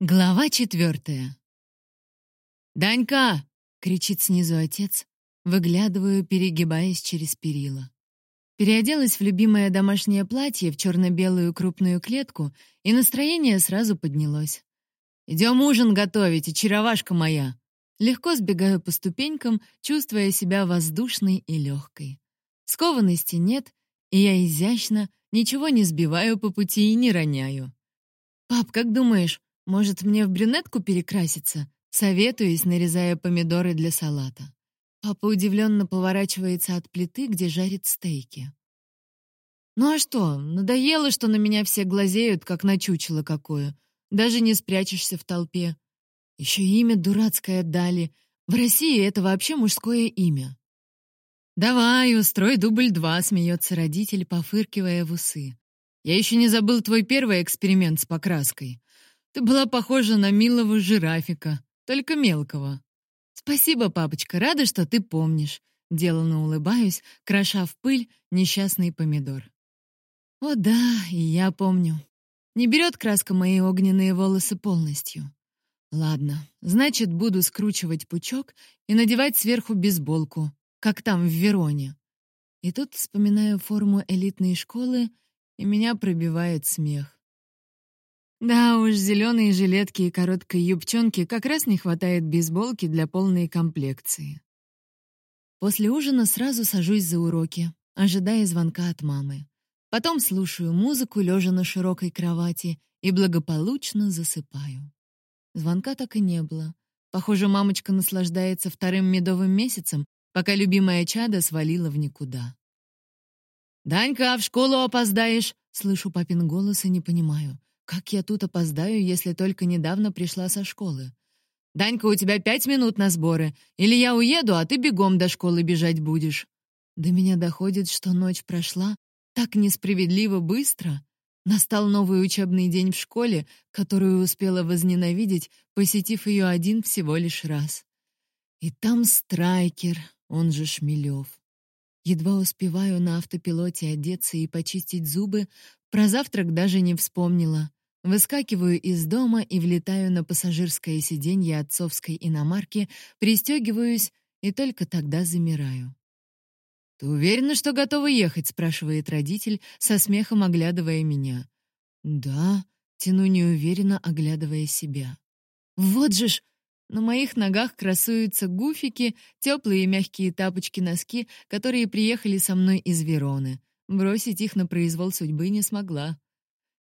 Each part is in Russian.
Глава четвертая. «Данька!» — кричит снизу отец. Выглядываю, перегибаясь через перила. Переоделась в любимое домашнее платье в черно-белую крупную клетку, и настроение сразу поднялось. «Идем ужин готовить, очаровашка моя!» Легко сбегаю по ступенькам, чувствуя себя воздушной и легкой. Скованности нет, и я изящно, ничего не сбиваю по пути и не роняю. «Пап, как думаешь, может, мне в брюнетку перекраситься? Советуюсь, нарезая помидоры для салата. Папа удивленно поворачивается от плиты, где жарит стейки. Ну а что, надоело, что на меня все глазеют, как на чучело какое. Даже не спрячешься в толпе. Еще имя дурацкое дали. В России это вообще мужское имя. «Давай, устрой дубль два», — смеется родитель, пофыркивая в усы. «Я еще не забыл твой первый эксперимент с покраской. Ты была похожа на милого жирафика, только мелкого. Спасибо, папочка, рада, что ты помнишь. Деланно улыбаюсь, кроша в пыль несчастный помидор. О да, и я помню. Не берет краска мои огненные волосы полностью. Ладно, значит, буду скручивать пучок и надевать сверху бейсболку, как там в Вероне. И тут вспоминаю форму элитной школы, и меня пробивает смех. Да уж, зеленые жилетки и короткой юбчонки как раз не хватает бейсболки для полной комплекции. После ужина сразу сажусь за уроки, ожидая звонка от мамы. Потом слушаю музыку, лежа на широкой кровати, и благополучно засыпаю. Звонка так и не было. Похоже, мамочка наслаждается вторым медовым месяцем, пока любимая чада свалила в никуда. «Данька, в школу опоздаешь!» Слышу папин голос и не понимаю. Как я тут опоздаю, если только недавно пришла со школы? Данька, у тебя пять минут на сборы. Или я уеду, а ты бегом до школы бежать будешь. До меня доходит, что ночь прошла так несправедливо быстро. Настал новый учебный день в школе, которую успела возненавидеть, посетив ее один всего лишь раз. И там страйкер, он же Шмелев. Едва успеваю на автопилоте одеться и почистить зубы, про завтрак даже не вспомнила. Выскакиваю из дома и влетаю на пассажирское сиденье отцовской иномарки, пристегиваюсь и только тогда замираю. «Ты уверена, что готова ехать?» — спрашивает родитель, со смехом оглядывая меня. «Да», — тяну неуверенно, оглядывая себя. «Вот же ж!» На моих ногах красуются гуфики, теплые мягкие тапочки-носки, которые приехали со мной из Вероны. Бросить их на произвол судьбы не смогла.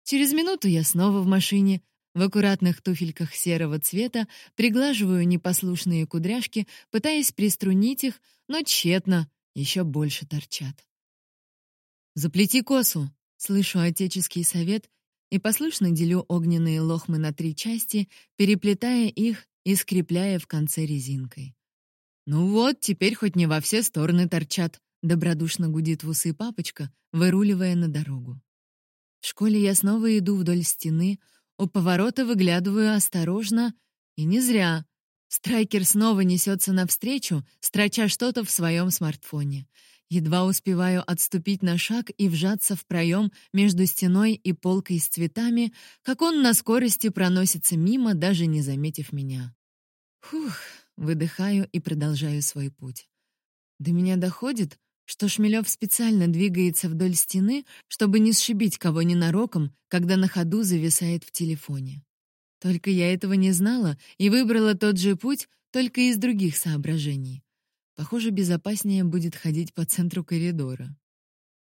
Через минуту я снова в машине, в аккуратных туфельках серого цвета, приглаживаю непослушные кудряшки, пытаясь приструнить их, но тщетно, еще больше торчат. «Заплети косу!» — слышу отеческий совет и послушно делю огненные лохмы на три части, переплетая их и скрепляя в конце резинкой. «Ну вот, теперь хоть не во все стороны торчат», — добродушно гудит в усы папочка, выруливая на дорогу. В школе я снова иду вдоль стены, у поворота выглядываю осторожно, и не зря. Страйкер снова несется навстречу, строча что-то в своем смартфоне. Едва успеваю отступить на шаг и вжаться в проем между стеной и полкой с цветами, как он на скорости проносится мимо, даже не заметив меня. Фух, выдыхаю и продолжаю свой путь. До меня доходит, что Шмелев специально двигается вдоль стены, чтобы не сшибить кого ненароком, когда на ходу зависает в телефоне. Только я этого не знала и выбрала тот же путь, только из других соображений. Похоже, безопаснее будет ходить по центру коридора.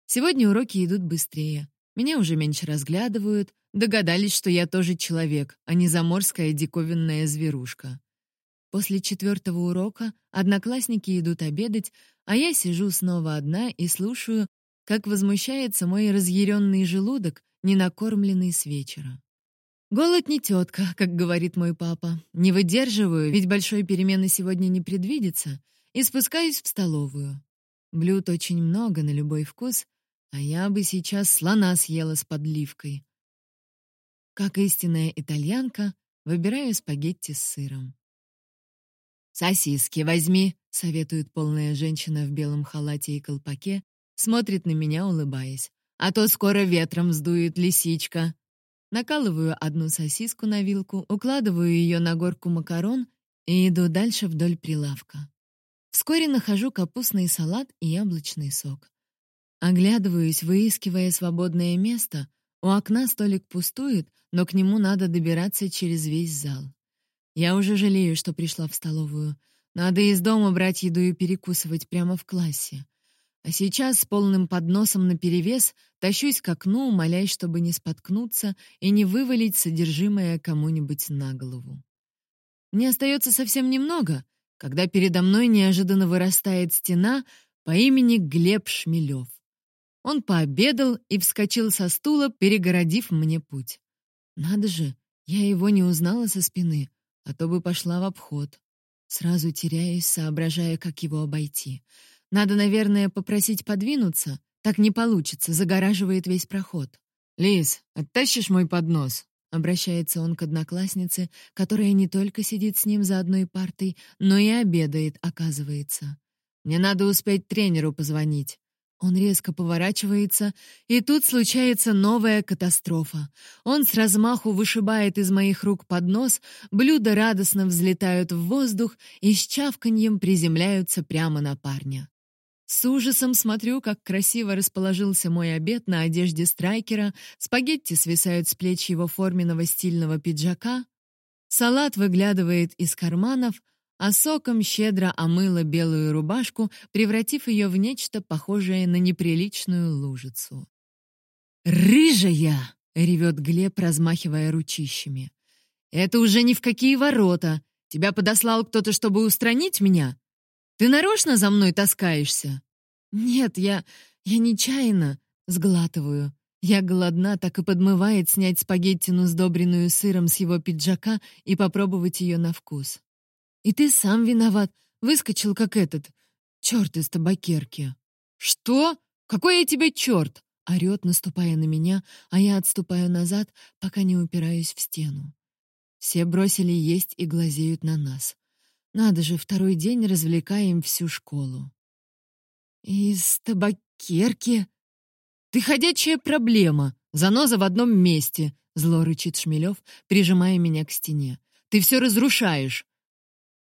Сегодня уроки идут быстрее. Меня уже меньше разглядывают, догадались, что я тоже человек, а не заморская диковинная зверушка. После четвертого урока одноклассники идут обедать, а я сижу снова одна и слушаю, как возмущается мой разъяренный желудок, ненакормленный с вечера. «Голод не тетка», как говорит мой папа. Не выдерживаю, ведь большой перемены сегодня не предвидится, и спускаюсь в столовую. Блюд очень много на любой вкус, а я бы сейчас слона съела с подливкой. Как истинная итальянка, выбираю спагетти с сыром. «Сосиски возьми», — советует полная женщина в белом халате и колпаке, смотрит на меня, улыбаясь. «А то скоро ветром сдует лисичка». накалываю одну сосиску на вилку, укладываю ее на горку макарон и иду дальше вдоль прилавка. Вскоре нахожу капустный салат и яблочный сок. Оглядываюсь, выискивая свободное место. У окна столик пустует, но к нему надо добираться через весь зал. Я уже жалею, что пришла в столовую. Надо из дома брать еду и перекусывать прямо в классе. А сейчас с полным подносом наперевес тащусь к окну, молясь, чтобы не споткнуться и не вывалить содержимое кому-нибудь на голову. Мне остается совсем немного, когда передо мной неожиданно вырастает стена по имени Глеб Шмелев. Он пообедал и вскочил со стула, перегородив мне путь. Надо же, я его не узнала со спины, а то бы пошла в обход. Сразу теряюсь, соображая, как его обойти. Надо, наверное, попросить подвинуться. Так не получится, загораживает весь проход. «Лиз, оттащишь мой поднос?» Обращается он к однокласснице, которая не только сидит с ним за одной партой, но и обедает, оказывается. «Мне надо успеть тренеру позвонить». Он резко поворачивается, и тут случается новая катастрофа. Он с размаху вышибает из моих рук поднос, блюда радостно взлетают в воздух и с чавканьем приземляются прямо на парня. С ужасом смотрю, как красиво расположился мой обед на одежде страйкера, спагетти свисают с плеч его форменного стильного пиджака, салат выглядывает из карманов, а соком щедро омыла белую рубашку, превратив ее в нечто похожее на неприличную лужицу. «Рыжая!» — ревет Глеб, размахивая ручищами. «Это уже ни в какие ворота! Тебя подослал кто-то, чтобы устранить меня? Ты нарочно за мной таскаешься?» «Нет, я... я нечаянно...» — сглатываю. Я голодна, так и подмывает снять спагеттину, сдобренную сыром с его пиджака, и попробовать ее на вкус. «И ты сам виноват. Выскочил, как этот. Черт из табакерки». «Что? Какой я тебе черт?» — орет, наступая на меня, а я отступаю назад, пока не упираюсь в стену. Все бросили есть и глазеют на нас. Надо же, второй день развлекаем всю школу. Из табакерки? Ты ходячая проблема, заноза в одном месте, зло рычит Шмелев, прижимая меня к стене. Ты все разрушаешь.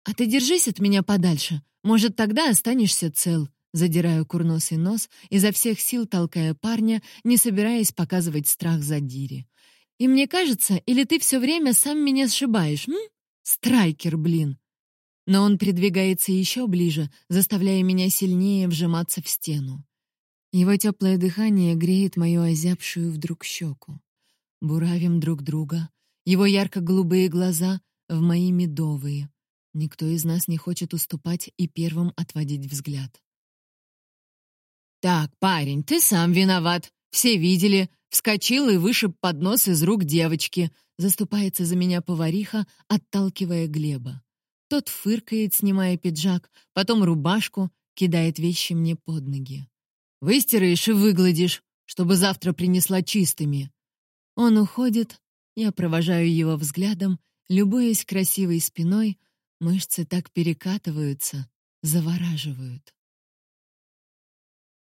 А ты держись от меня подальше, может, тогда останешься цел. Задираю курносый нос, изо всех сил толкая парня, не собираясь показывать страх за Дири. И мне кажется, или ты все время сам меня сшибаешь, м? Страйкер, блин. Но он придвигается еще ближе, заставляя меня сильнее вжиматься в стену. Его теплое дыхание греет мою озябшую вдруг щеку. Буравим друг друга. Его ярко-голубые глаза в мои медовые. Никто из нас не хочет уступать и первым отводить взгляд. «Так, парень, ты сам виноват. Все видели. Вскочил и вышиб поднос из рук девочки», заступается за меня повариха, отталкивая Глеба. Тот фыркает, снимая пиджак, потом рубашку, кидает вещи мне под ноги. «Выстираешь и выгладишь, чтобы завтра принесла чистыми». Он уходит, я провожаю его взглядом, любуясь красивой спиной, мышцы так перекатываются, завораживают.